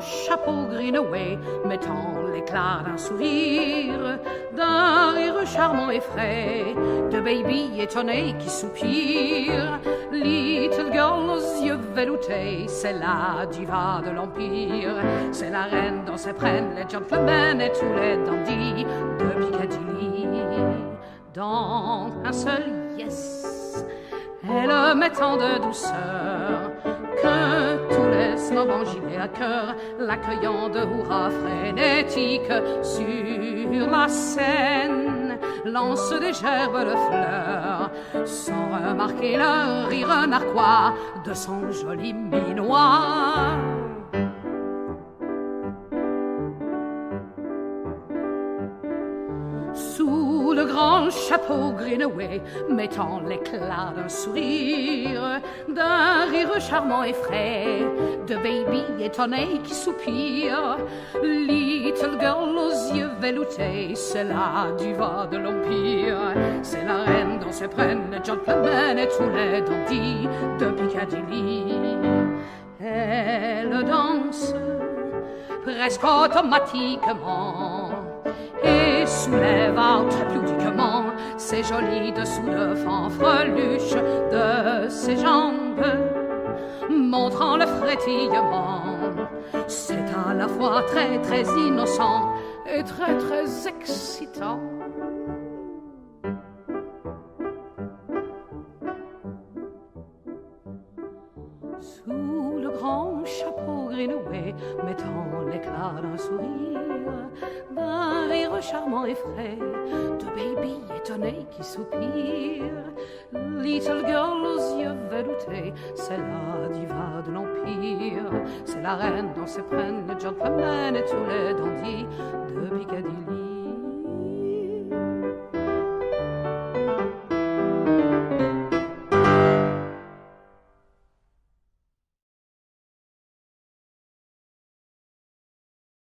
chapeau Greenaway, mettant l'éclat d'un sourire, d'un rire charmant et frais, de baby étonné qui soupire. Little girl aux yeux veloutés, c'est la diva de l'Empire, c'est la reine dans ses prennent les gentlemen et tous les dandys de Piccadilly. Dans un seul yes, elle met tant de douceur que gilet à cœur, l'accueillant de hurrahs frénétiques sur la scène, lance des gerbes de fleurs, sans remarquer le rire narquois de son joli minois. Sous le grand chapeau Greenaway, mettant l'éclat d'un sourire, d'un rire charmant et frais, de baby étonné qui soupire. Little girl aux yeux veloutés, c'est la diva de l'Empire, c'est la reine dont se prennent les gentlemen et tous les dandys de Piccadilly. Elle danse presque automatiquement et soulève pudiquement ses jolis dessous de fanfreluche de ses jambes, montrant le frétillement. C'est à la fois très très innocent et très très excitant. Sous le grand chapeau Greenaway, mettant l'éclat d'un sourire, d'un rire charmant et frais, de baby étonné qui soupire. Little girl aux yeux veloutés, c'est la diva de l'Empire, c'est la reine dont se prennent les gentlemen et tous les dandys.